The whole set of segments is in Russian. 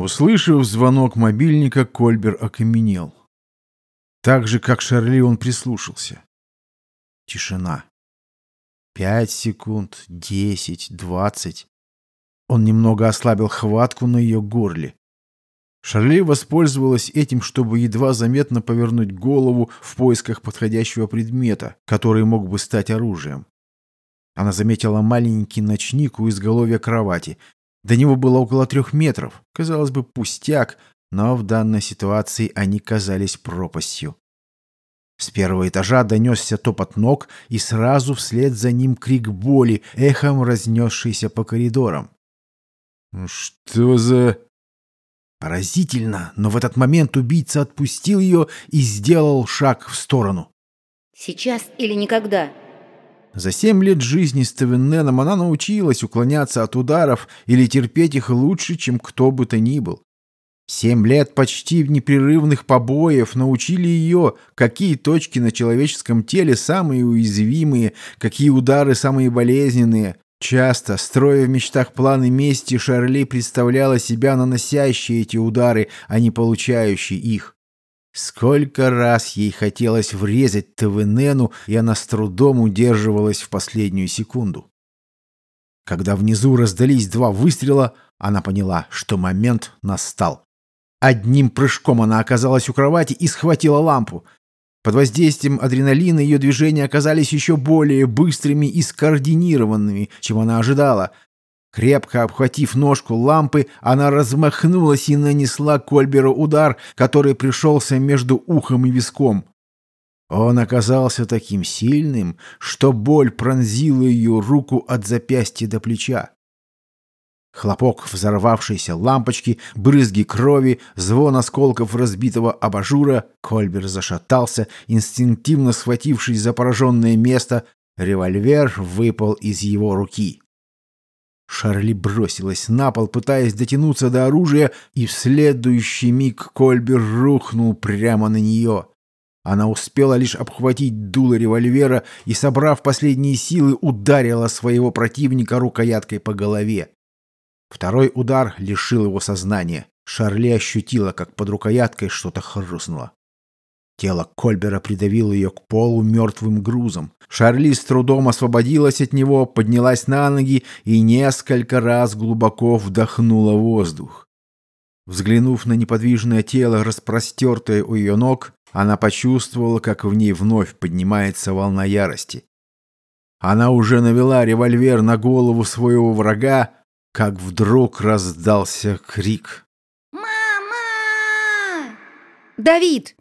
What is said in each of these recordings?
Услышав звонок мобильника, Кольбер окаменел. Так же, как Шарли, он прислушался. Тишина. Пять секунд, десять, двадцать. Он немного ослабил хватку на ее горле. Шарли воспользовалась этим, чтобы едва заметно повернуть голову в поисках подходящего предмета, который мог бы стать оружием. Она заметила маленький ночник у изголовья кровати. До него было около трех метров. Казалось бы, пустяк, но в данной ситуации они казались пропастью. С первого этажа донесся топот ног, и сразу вслед за ним крик боли, эхом разнесшийся по коридорам. «Что за...» Поразительно, но в этот момент убийца отпустил ее и сделал шаг в сторону. Сейчас или никогда. За семь лет жизни с Тевененом она научилась уклоняться от ударов или терпеть их лучше, чем кто бы то ни был. Семь лет почти непрерывных побоев научили ее, какие точки на человеческом теле самые уязвимые, какие удары самые болезненные. Часто, строя в мечтах планы мести, Шарли представляла себя наносящей эти удары, а не получающей их. Сколько раз ей хотелось врезать ТВНену, и она с трудом удерживалась в последнюю секунду. Когда внизу раздались два выстрела, она поняла, что момент настал. Одним прыжком она оказалась у кровати и схватила лампу. Под воздействием адреналина ее движения оказались еще более быстрыми и скоординированными, чем она ожидала. Крепко обхватив ножку лампы, она размахнулась и нанесла Кольберу удар, который пришелся между ухом и виском. Он оказался таким сильным, что боль пронзила ее руку от запястья до плеча. Хлопок взорвавшейся лампочки, брызги крови, звон осколков разбитого абажура. Кольбер зашатался, инстинктивно схватившись за пораженное место. Револьвер выпал из его руки. Шарли бросилась на пол, пытаясь дотянуться до оружия, и в следующий миг Кольбер рухнул прямо на нее. Она успела лишь обхватить дуло револьвера и, собрав последние силы, ударила своего противника рукояткой по голове. Второй удар лишил его сознания. Шарли ощутила, как под рукояткой что-то хрустнуло. Тело Кольбера придавило ее к полу мертвым грузом. Шарли с трудом освободилась от него, поднялась на ноги и несколько раз глубоко вдохнула воздух. Взглянув на неподвижное тело, распростертое у ее ног, она почувствовала, как в ней вновь поднимается волна ярости. Она уже навела револьвер на голову своего врага, как вдруг раздался крик. «Мама!» «Давид!»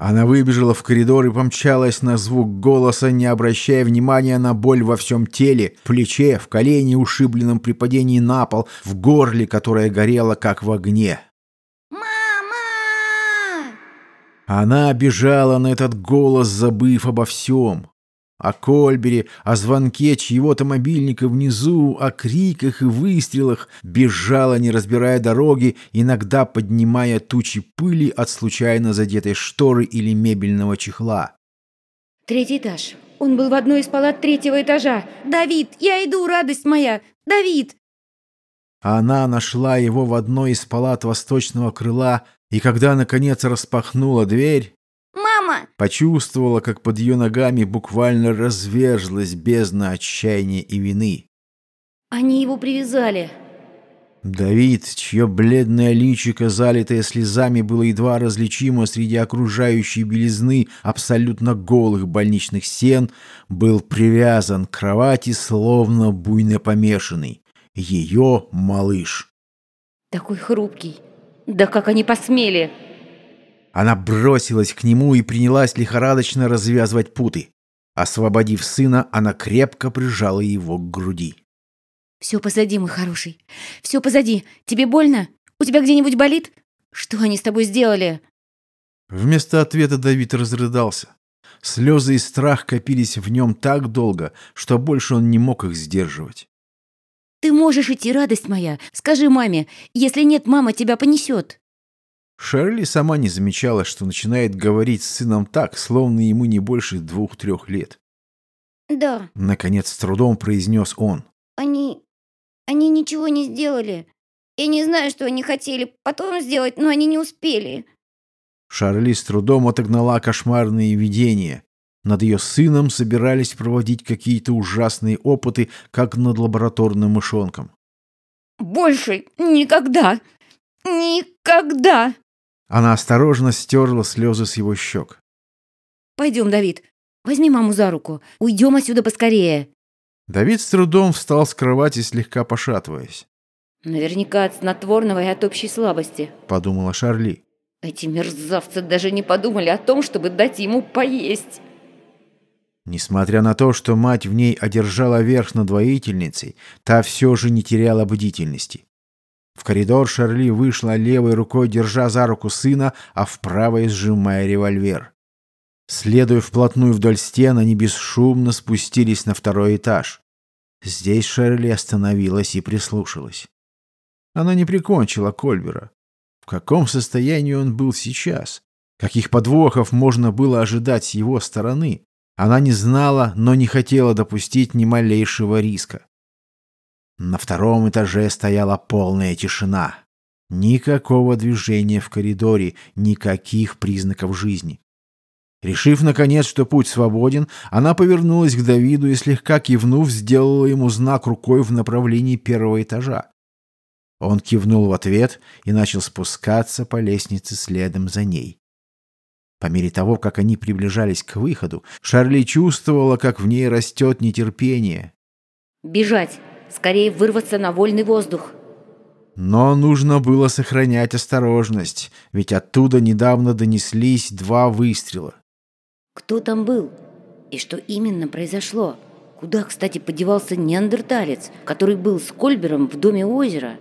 Она выбежала в коридор и помчалась на звук голоса, не обращая внимания на боль во всем теле, в плече, в колене, ушибленном при падении на пол, в горле, которое горело, как в огне. «Мама!» Она бежала на этот голос, забыв обо всем. О Кольбере, о звонке чьего-то мобильника внизу, о криках и выстрелах, бежала, не разбирая дороги, иногда поднимая тучи пыли от случайно задетой шторы или мебельного чехла. Третий этаж. Он был в одной из палат третьего этажа. «Давид, я иду, радость моя! Давид!» Она нашла его в одной из палат восточного крыла, и когда, наконец, распахнула дверь, «Мама!» почувствовала, как под ее ногами буквально разверзлась бездна отчаяния и вины. Они его привязали. Давид, чье бледное личико, залитое слезами, было едва различимо среди окружающей белизны абсолютно голых больничных стен, был привязан к кровати, словно буйно помешанный. Ее малыш. Такой хрупкий. Да как они посмели! Она бросилась к нему и принялась лихорадочно развязывать путы. Освободив сына, она крепко прижала его к груди. Все позади, мой хороший. Все позади. Тебе больно? У тебя где-нибудь болит? Что они с тобой сделали? Вместо ответа Давид разрыдался. Слезы и страх копились в нем так долго, что больше он не мог их сдерживать. Ты можешь идти, радость моя. Скажи маме. Если нет, мама тебя понесет. Шерли сама не замечала, что начинает говорить с сыном так, словно ему не больше двух-трех лет. Да, Наконец, с трудом произнес он. они... Они ничего не сделали. Я не знаю, что они хотели потом сделать, но они не успели. Шарли с трудом отогнала кошмарные видения. Над ее сыном собирались проводить какие-то ужасные опыты, как над лабораторным мышонком. Больше никогда, никогда. Она осторожно стерла слезы с его щек. Пойдем, Давид, возьми маму за руку. Уйдем отсюда поскорее. Давид с трудом встал с кровати, слегка пошатываясь. Наверняка от снотворного и от общей слабости, подумала Шарли. Эти мерзавцы даже не подумали о том, чтобы дать ему поесть. Несмотря на то, что мать в ней одержала верх над воительницей, та все же не теряла бдительности. В коридор Шарли вышла левой рукой, держа за руку сына, а в правой сжимая револьвер. Следуя вплотную вдоль стен, они бесшумно спустились на второй этаж. Здесь Шерли остановилась и прислушалась. Она не прикончила Кольбера. В каком состоянии он был сейчас? Каких подвохов можно было ожидать с его стороны? Она не знала, но не хотела допустить ни малейшего риска. На втором этаже стояла полная тишина. Никакого движения в коридоре, никаких признаков жизни. Решив, наконец, что путь свободен, она повернулась к Давиду и, слегка кивнув, сделала ему знак рукой в направлении первого этажа. Он кивнул в ответ и начал спускаться по лестнице следом за ней. По мере того, как они приближались к выходу, Шарли чувствовала, как в ней растет нетерпение. «Бежать! Скорее вырваться на вольный воздух!» Но нужно было сохранять осторожность, ведь оттуда недавно донеслись два выстрела. «Кто там был? И что именно произошло? Куда, кстати, подевался неандерталец, который был с Кольбером в доме озера?»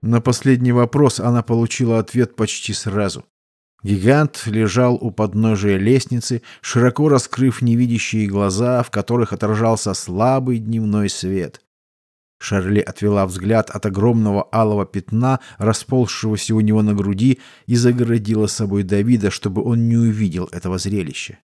На последний вопрос она получила ответ почти сразу. Гигант лежал у подножия лестницы, широко раскрыв невидящие глаза, в которых отражался слабый дневной свет. Шарли отвела взгляд от огромного алого пятна, расползшегося у него на груди, и загородила собой Давида, чтобы он не увидел этого зрелища.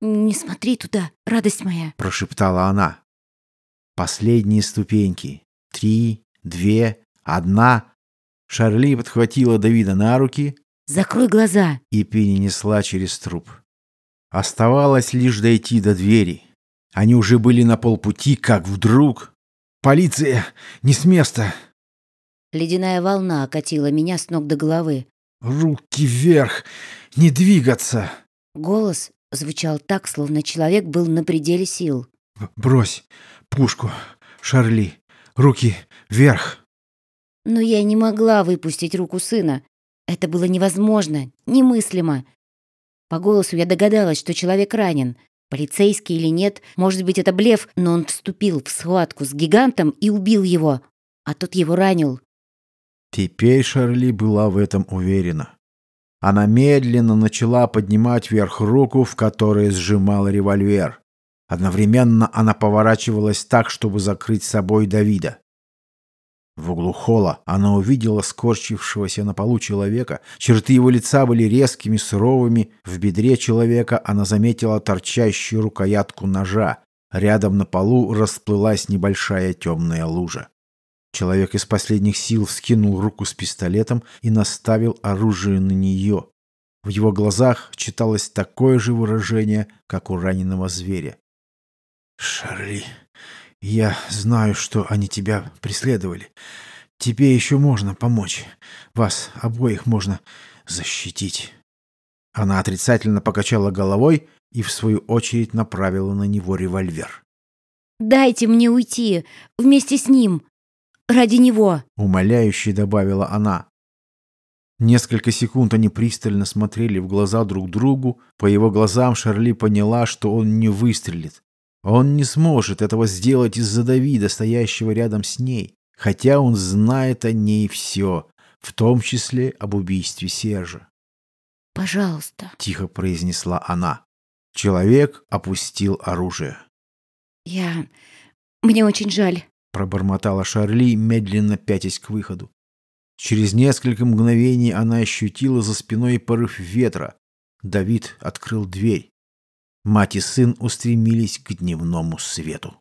«Не смотри туда, радость моя!» – прошептала она. Последние ступеньки. Три, две, Одна. Шарли подхватила Давида на руки. «Закрой глаза!» И перенесла через труп. Оставалось лишь дойти до двери. Они уже были на полпути, как вдруг... «Полиция! Не с места!» Ледяная волна окатила меня с ног до головы. «Руки вверх! Не двигаться!» Голос звучал так, словно человек был на пределе сил. «Брось пушку, Шарли! Руки вверх!» Но я не могла выпустить руку сына. Это было невозможно, немыслимо. По голосу я догадалась, что человек ранен. Полицейский или нет, может быть, это блеф, но он вступил в схватку с гигантом и убил его, а тот его ранил. Теперь Шарли была в этом уверена. Она медленно начала поднимать вверх руку, в которой сжимала револьвер. Одновременно она поворачивалась так, чтобы закрыть собой Давида. В углу холла она увидела скорчившегося на полу человека. Черты его лица были резкими, суровыми. В бедре человека она заметила торчащую рукоятку ножа. Рядом на полу расплылась небольшая темная лужа. Человек из последних сил вскинул руку с пистолетом и наставил оружие на нее. В его глазах читалось такое же выражение, как у раненого зверя. «Шарли, я знаю, что они тебя преследовали. Тебе еще можно помочь. Вас обоих можно защитить. Она отрицательно покачала головой и, в свою очередь, направила на него револьвер. «Дайте мне уйти вместе с ним. Ради него!» — умоляюще добавила она. Несколько секунд они пристально смотрели в глаза друг другу. По его глазам Шарли поняла, что он не выстрелит. Он не сможет этого сделать из-за Давида, стоящего рядом с ней, хотя он знает о ней все, в том числе об убийстве Сержа. «Пожалуйста», — тихо произнесла она. Человек опустил оружие. «Я... Мне очень жаль», — пробормотала Шарли, медленно пятясь к выходу. Через несколько мгновений она ощутила за спиной порыв ветра. Давид открыл дверь. Мать и сын устремились к дневному свету.